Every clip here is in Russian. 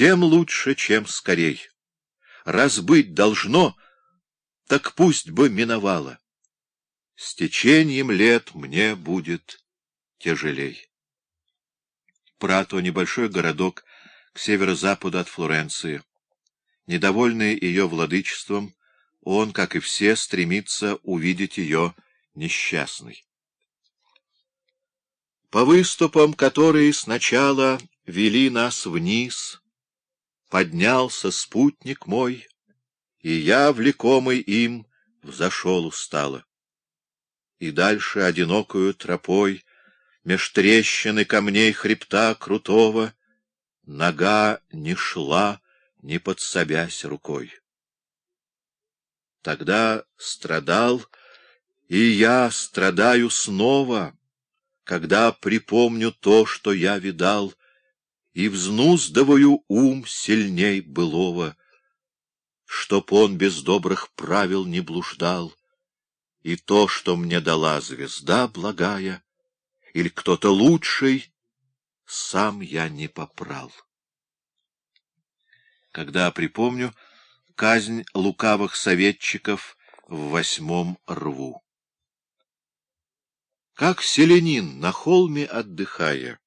тем лучше, чем скорей. Раз быть должно, так пусть бы миновало. С течением лет мне будет тяжелей. Прато — небольшой городок к северо-западу от Флоренции. Недовольный ее владычеством, он, как и все, стремится увидеть ее несчастной. По выступам, которые сначала вели нас вниз, поднялся спутник мой, и я, влекомый им, взошел устало. И дальше одинокую тропой, меж трещины камней хребта крутого, нога не шла, не подсобясь рукой. Тогда страдал, и я страдаю снова, когда припомню то, что я видал, и взнуздываю ум сильней былого, чтоб он без добрых правил не блуждал, и то, что мне дала звезда благая, или кто-то лучший, сам я не попрал. Когда припомню казнь лукавых советчиков в восьмом рву. Как селянин на холме отдыхая,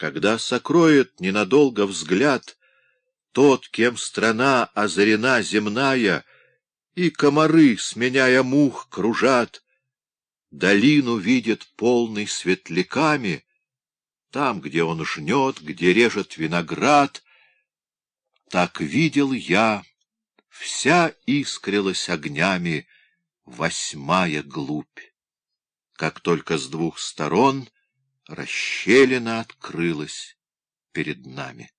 когда сокроет ненадолго взгляд тот, кем страна озарена земная, и комары, сменяя мух, кружат, долину видит полный светляками, там, где он жнет, где режет виноград, так видел я, вся искрилась огнями восьмая глубь, как только с двух сторон расщелина открылась перед нами.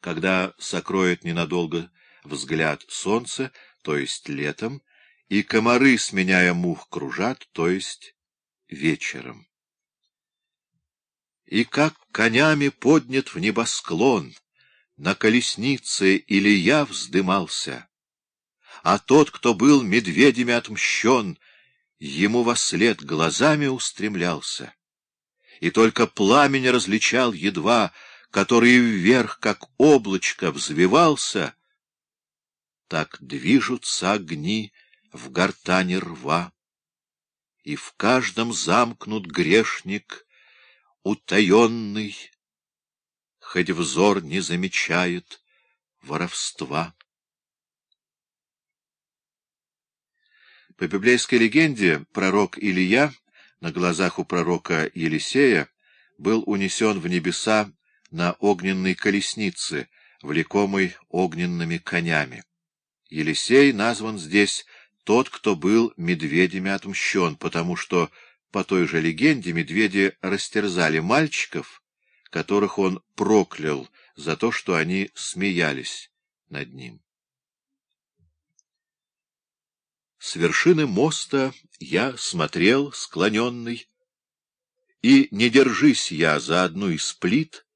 Когда сокроет ненадолго взгляд солнце, то есть летом, и комары, сменяя мух, кружат, то есть вечером. И как конями поднят в небосклон, на колеснице или я вздымался, а тот, кто был медведями отмщен, ему во след глазами устремлялся, и только пламень различал едва, который вверх, как облачко, взвивался, так движутся огни в гортане рва, и в каждом замкнут грешник утаенный, хоть взор не замечает воровства. По библейской легенде, пророк Илия на глазах у пророка Елисея был унесен в небеса на огненной колеснице, влекомой огненными конями. Елисей назван здесь тот, кто был медведями отмщен, потому что, по той же легенде, медведи растерзали мальчиков, которых он проклял за то, что они смеялись над ним. С вершины моста я смотрел, склоненный, и, не держись я за одну из плит,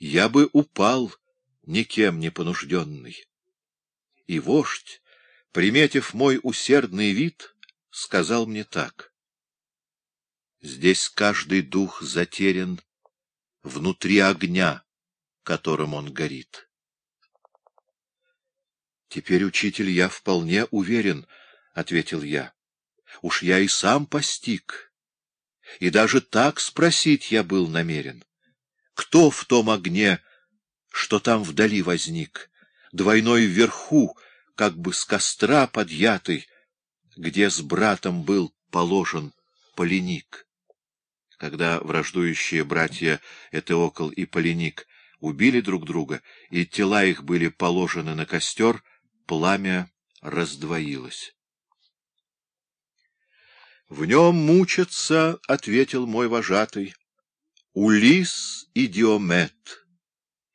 я бы упал, никем не понужденный. И вождь, приметив мой усердный вид, сказал мне так. Здесь каждый дух затерян внутри огня, которым он горит. Теперь, учитель, я вполне уверен, — ответил я. Уж я и сам постиг. И даже так спросить я был намерен. Кто в том огне, что там вдали возник, двойной вверху, как бы с костра подъятый, где с братом был положен поленик. Когда враждующие братья Этеокол и Поленик убили друг друга, и тела их были положены на костер, пламя раздвоилось. — В нем мучатся, — ответил мой вожатый, — Улис и Диомет.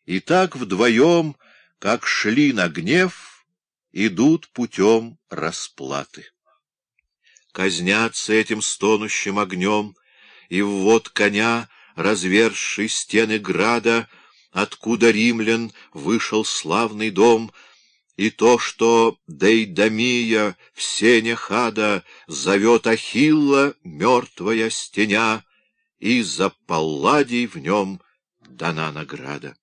И так вдвоем, как шли на гнев, идут путем расплаты. Казнятся этим стонущим огнем, и ввод коня, разверший стены града, откуда римлян вышел славный дом, и то, что Дейдамия в сене хада зовет Ахилла мертвая стеня, и за Палладий в нем дана награда.